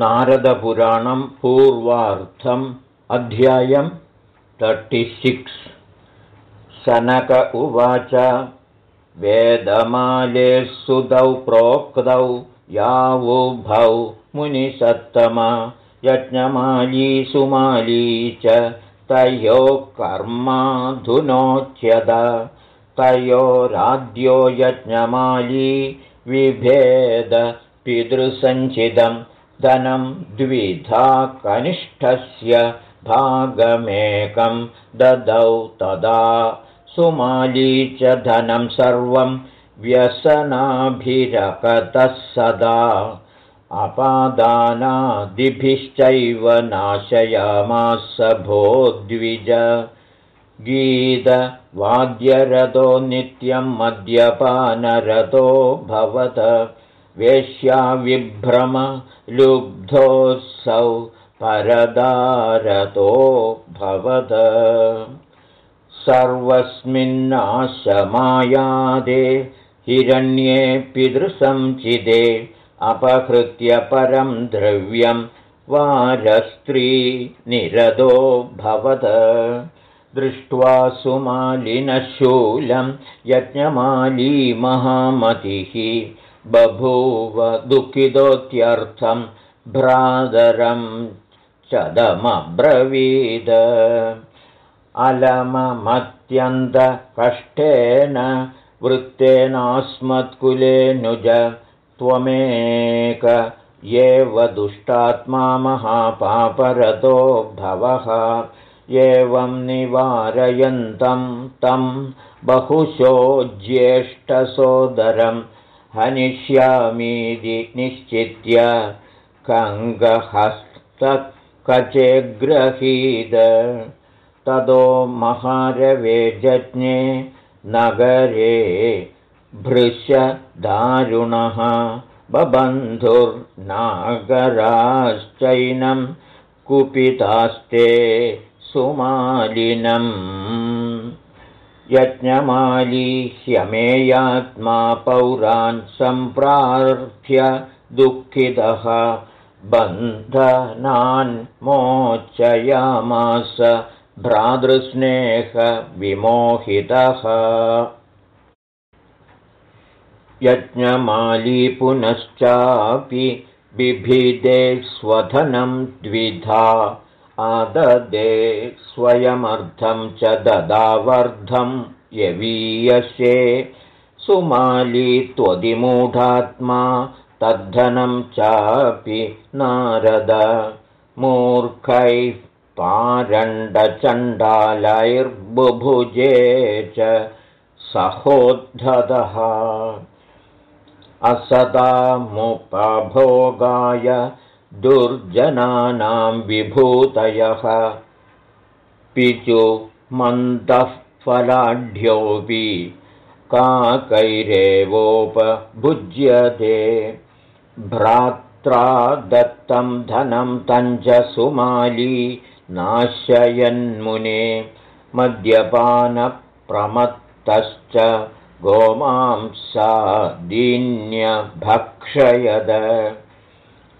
नारदपुराणं पूर्वार्थम् अध्यायं तर्टिसिक्स् सनक उवाच वेदमाले सुतौ प्रोक्तौ यावुभौ मुनिसत्तम यज्ञमाली सुमाली च तयोः कर्माधुनोच्यत तयोराद्यो यज्ञमाली विभेद पितृसञ्चितं धनं द्विधा कनिष्ठस्य भागमेकं ददौ तदा सुमाली च धनं सर्वं व्यसनाभिरकतः सदा। अपादानादिभिश्चैव नाशयामास भो द्विज गीतवाद्यरतो नित्यं मद्यपानरतो भवत वेश्याविभ्रमलुब्धोऽसौ परदारतो भवद। सर्वस्मिन्नाशमायादे हिरण्ये पितृसञ्चिदे अपहृत्य परं द्रव्यं वारस्त्रीनिरदो भवद। दृष्ट्वा सुमालिनशूलं यज्ञमाली महामतिः बभूव दुःखितोत्यर्थं भ्रातरं चदमब्रवीद। अलममत्यन्तकष्टेन वृत्तेनास्मत्कुलेऽनुज त्वमेक एव दुष्टात्मा महापापरतो भवः। एवं निवारयन्तं तं बहुशो ज्येष्ठसोदरं हनिष्यामीति निश्चित्य कङ्गहस्तकचेग्रहीद ततो महारवे जज्ञे नगरे भृशदारुणः बबन्धुर्नागराश्चैनं कुपितास्ते सुमालिनम् यज्ञमाली ह्यमेयात्मा पौरान् सम्प्रार्थ्य दुःखितः। बन्धनान् मोचयामास भ्रातृस्नेहविमोहितः। यज्ञमाली पुनश्चापि बिभिदे स्वधनं द्विधा आददे स्वयमर्थं च ददावर्धं यवीयसे। सुमाली त्वदिमूढात्मा तद्धनं चापि नारद। मूर्खैः पारण्डचण्डालैर्बुभुजे च सहोद्धतः असदामुपभोगाय दुर्जनानां विभूतयः। पिचु मन्दः फलाढ्योऽपि काकैरेवोपभुज्यते। भ्रात्रा दत्तं धनं तञ्च सुमाली नाशयन्मुने। मद्यपानप्रमत्तश्च गोमांसादीन्यभक्षयद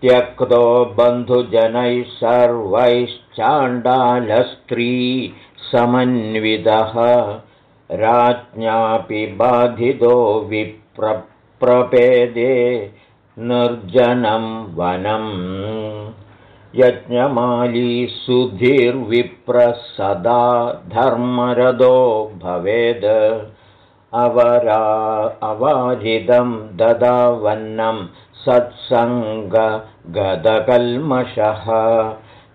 त्यक्तो बन्धुजनैः सर्वैश्चाण्डालस्त्री समन्वितः। राज्ञापि बाधितो विप्रपेदे निर्जनं वनम्। यज्ञमाली सुधीर्विप्रसदा धर्मरदो भवेद् अवरा अवाजिदं ददावन्नं सत्सङ्गगदकल्मषः।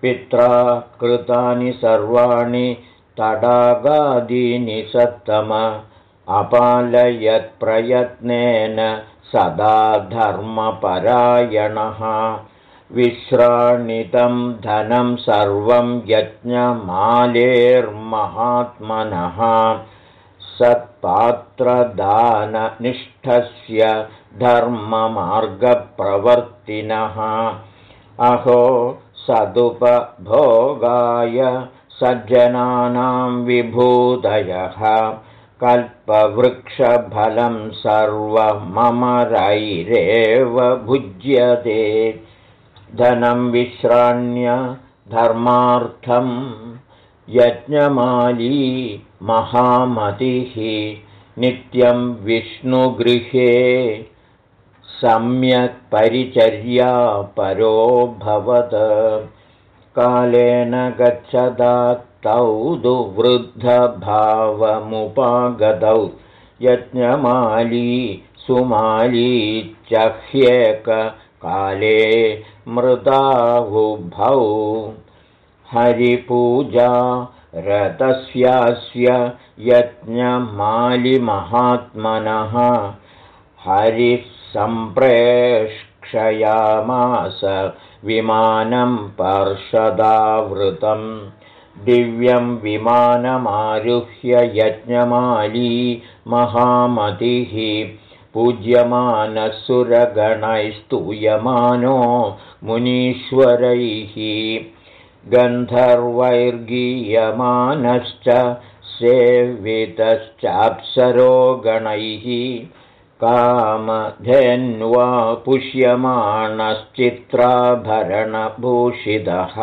पित्रा कृतानि सर्वाणि तडागादीनि सत्तम अपालयत्प्रयत्नेन सदा धर्मपरायणः। विश्राणितं धनं सर्वं यज्ञमालेर्महात्मनः सत्पात्रदाननिष्ठस्य धर्ममार्गप्रवर्तिनः। अहो सदुपभोगाय सज्जनानां विभूतयः। कल्पवृक्षफलं सर्वममरैरेव भुज्यते। धनं विश्राण्य धर्मार्थं यज्ञमाली महामतिः नित्यं विष्णुगृहे सम्यक् परिचर्या परोऽभवत् कालेन गच्छदा तौ दुवृद्धभावमुपागतौ। यज्ञमाली सुमाली चह्येककाले मृदाहुभौ हरिपूजा रतस्यास्य यज्ञमालिमहात्मनः। हरिः सम्प्रेक्षयामास विमानं पर्षदावृतं दिव्यं विमानमारुह्य यज्ञमाली महामतिः। पूज्यमानसुरगणैस्तूयमानो मुनीश्वरैः गन्धर्वैर्गीयमानश्च सेवितश्चाप्सरो गणैः कामधेन्वा पुष्यमाणश्चित्राभरणभूषितः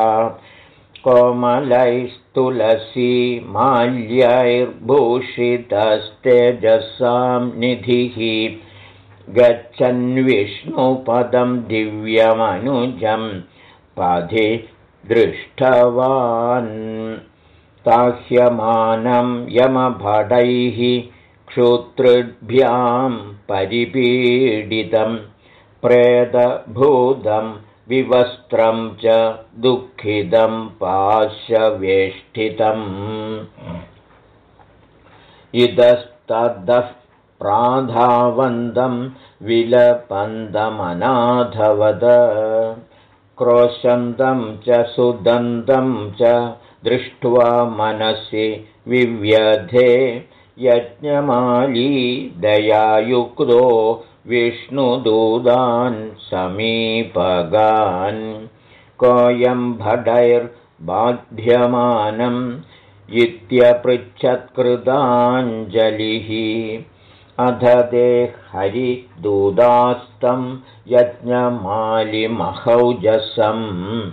कोमलैस्तुलसी माल्यैर्भूषितस्तेजसां निधिः। गच्छन्विष्णुपदं दिव्यमनुजं पथि दृष्टवान्। ताह्यमानं यमभटैः क्षुतृभ्यां परिपीडितं प्रेतभूतं विवस्त्रं च दुःखितं पाशवेष्ठितम् इतस्ततः प्राधावन्दं विलपन्दमनाथवद क्रोशन्तं च सुदन्तं च दृष्ट्वा मनसि विव्यधे यज्ञमाली दयायुक्तो विष्णुदूदान् समीपगान् कोऽयं भटैर्बाध्यमानम् इत्यपृच्छत्कृताञ्जलिः अध ते हरिदूदास्तं यज्ञमालिमहौजसम्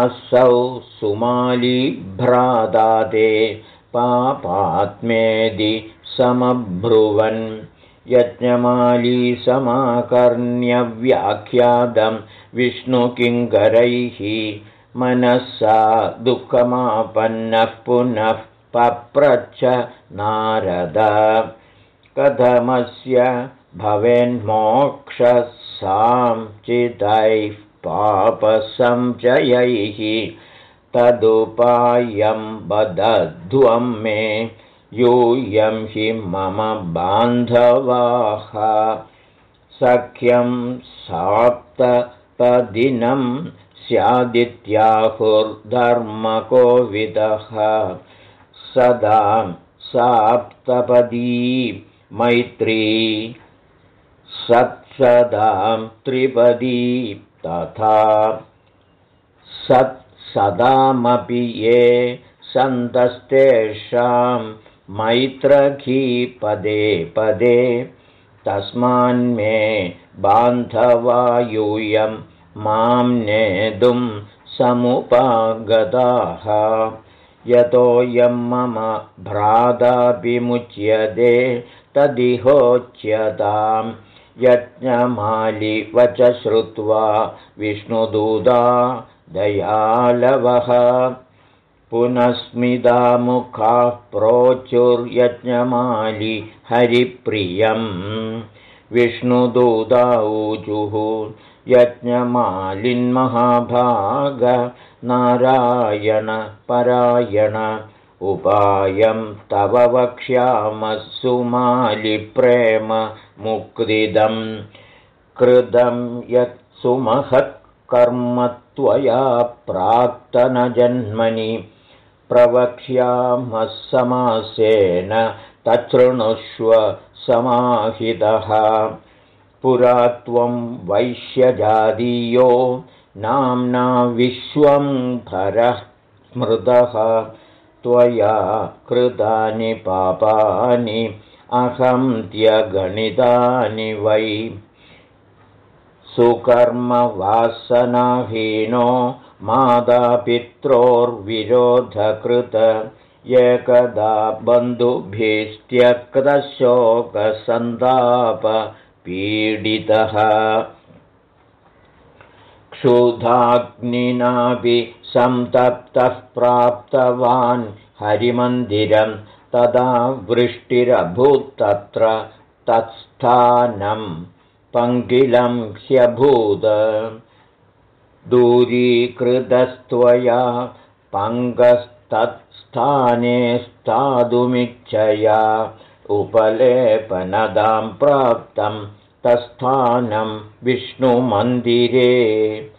असौ सुमालिभ्रादादे पापात्मेदि समब्रुवन्। यज्ञमाली समाकर्ण्यव्याख्यातं विष्णुकिङ्करैः मनःसा दुःखमापन्नः पुनः पप्रच्छ नारद कथमस्य भवेन्मोक्षसां चितैः पापसञ्चयैः तदुपायं वदध्वं मे यूयं हि मम बान्धवाः। सख्यं साप्तपदिनं स्यादित्याहुर्धर्मकोविदः। सदा साप्तपदी मैत्री सत्सदां त्रिपदी तथा सत्सदामपि ये सन्तस्तेषां मैत्रघीपदे पदे तस्मान्मे बान्धवायूयं मां नेतुं समुपागताः। यतोऽयं मम तदिहोच्यतां यज्ञमालिवच श्रुत्वा विष्णुदूता दयालवः। पुनस्मिदामुखाः प्रोचुर्यज्ञमालि हरिप्रियम्। विष्णुदूताऊजुः यज्ञमालिन्महाभाग नारायणपरायण उपायं तव वक्ष्यामः मुक्तिदं कृतं यत्सुमहत्कर्म त्वया प्राक्तनजन्मनि प्रवक्ष्यामः समासेन तच्छृणुष्व समाहितः। पुरा त्वं वैश्यजादीयो नाम्ना विश्वं भरः स्मृतः त्वया कृतानि पापानि अहं त्यगणितानि वै। सुकर्मवासनाहीनो मातापित्रोर्विरोधकृत एकदा बन्धुभिस्त्यक्तशोकसन्तापपीडितः क्षुधाग्निनापि सन्तप्तः प्राप्तवान् हरिमन्दिरं तदा वृष्टिरभूत्तत्र तत्स्थानं पङ्किलं ह्यभूत् दूरीकृतस्त्वया पङ्गस्तत्स्थाने स्थातुमिच्छया उपलेपनदां प्राप्तं तत्स्थानं विष्णुमन्दिरे।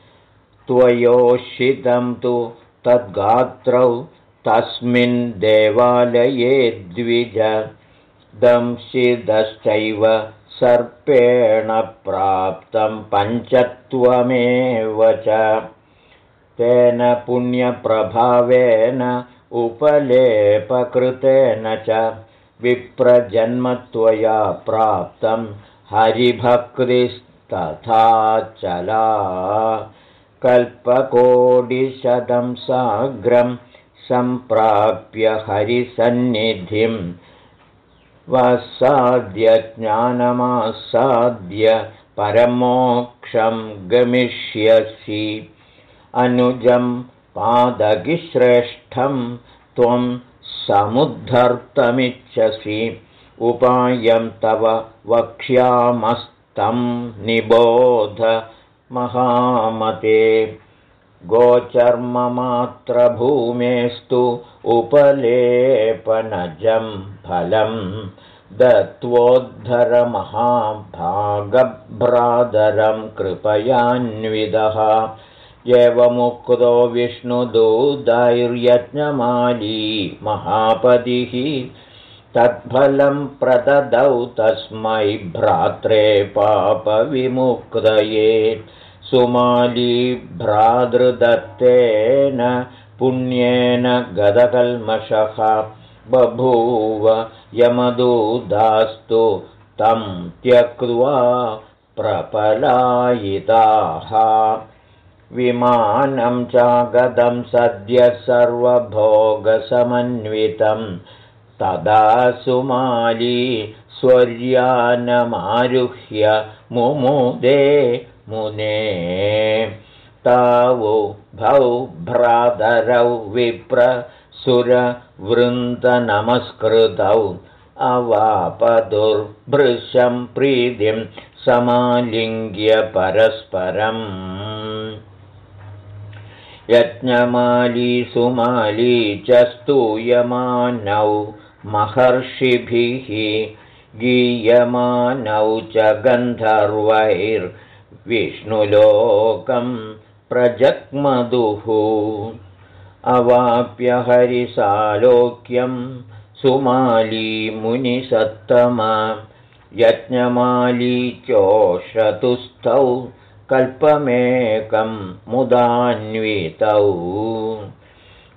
त्वयोषितं तु तद्गात्रौ तस्मिन् देवालये द्विज। दंशिदश्चैव सर्पेण प्राप्तं पञ्चत्वमेव च। तेन पुण्यप्रभावेन उपलेपकृतेन च विप्रजन्मत्वया प्राप्तं हरिभक्तिस्तथा चला। कल्पकोटिशतं साग्रं सम्प्राप्य हरिसन्निधिं। वसाद्य ज्ञानमासाद्य परमोक्षं गमिष्यसि। अनुजं पादगिश्रेष्ठं त्वं समुद्धर्तमिच्छसि उपायं तव वक्ष्यामस्तं निबोध महामते। गोचर्ममात्रभूमेस्तु उपलेपनजं फलं दत्त्वोद्धरमहाभागभ्रादरं कृपयान्विदः एवमुक्तो विष्णुदूदैर्यज्ञमाली महापतिः तत्फलं प्रददौ तस्मै भ्रात्रे पापविमुक्तये। सुमाली भ्रातृदत्तेन पुण्येन गदकल्मषः। बभूव यमदूदास्तु तं त्यक्त्वा प्रपलायिताः। विमानं चागदं सद्य सर्वभोगसमन्वितं तदा सुमाली स्वर्यानमारुह्य मुमुदे मुने। तावो भौ भ्रातरौ विप्रसुरवृन्दनमस्कृतौ अवापदुर्भृशं प्रीतिं समालिङ्ग्य परस्परम्। यज्ञमाली सुमाली च स्तूयमानौ महर्षिभिः गीयमानौ च गन्धर्वैर्विष्णुलोकं प्रजग्मधुः। अवाप्य हरिसालोक्यं सुमाली मुनिसत्तमा यज्ञमाली चोषतुस्थौ कल्पमेकं मुदान्वितौ।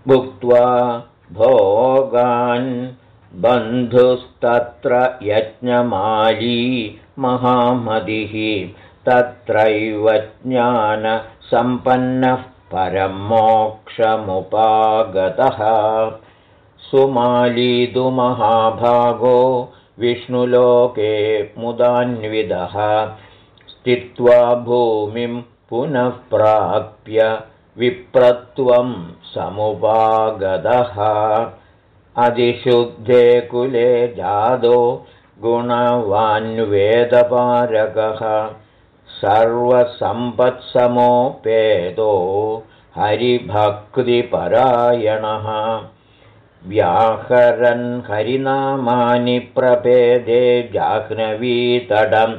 भुक्त्वा भोगान् बन्धुस्तत्र यज्ञमाली महामतिः तत्रैव ज्ञानसम्पन्नः परं मोक्षमुपागतः। सुमालीदुमहाभागो विष्णुलोके मुदान्विदः स्थित्वा भूमिं पुनः प्राप्य विप्रत्वं समुपागतः अधिशुद्धे कुले जादो गुणवान्वेदपारकः सर्वसम्पत्समोपेदो हरिभक्तिपरायणः। व्याहरन् हरिनामानि प्रपेदे जाह्नवीतडम्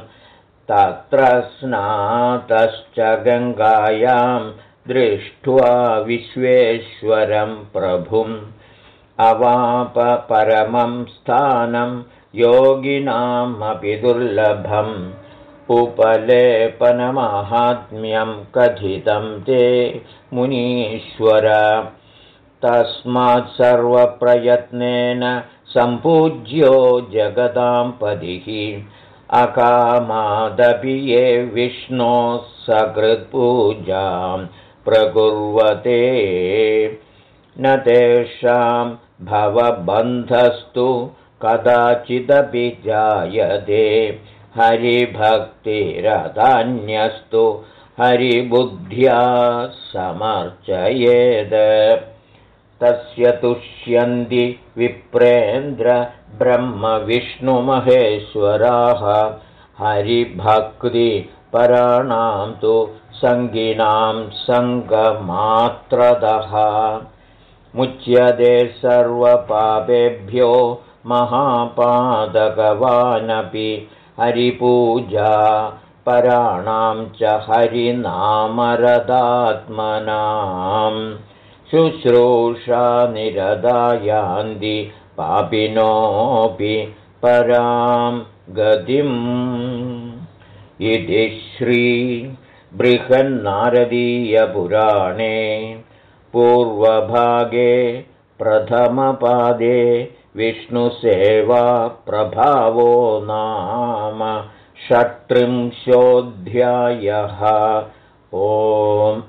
तत्र स्नातश्च गङ्गायां दृष्ट्वा विश्वेश्वरं प्रभुम् अवाप परमं स्थानं योगिनामपि दुर्लभम् उपलेपनमाहात्म्यं कथितं ते मुनीश्वर। तस्मात् सर्वप्रयत्नेन सम्पूज्यो जगदां पदिः अकामादपि ये विष्णोः सकृत्पूजां प्रकुर्वते। न तेषां भवबन्धस्तु कदाचिदपि जायते हरिभक्तिरदान्यस्तु हरिबुद्ध्या समर्चयेद। तस्य तुष्यन्ति विप्रेन्द्र ब्रह्मविष्णुमहेश्वराः हरिभक्तिपराणां तु सङ्गिनां सङ्गमात्रदः मुच्यते सर्वपापेभ्यो महापादगवानपि हरिपूजा पराणां च हरिनामरदात्मनाम्। शुश्रूषा निरदायान्ति पापिनोऽपि परां गतिम्। इति श्रीबृहन्नारदीयपुराणे पूर्वभागे प्रथमपादे विष्णुसेवा प्रभावो नाम षट्त्रिंशोऽध्यायः। ओम्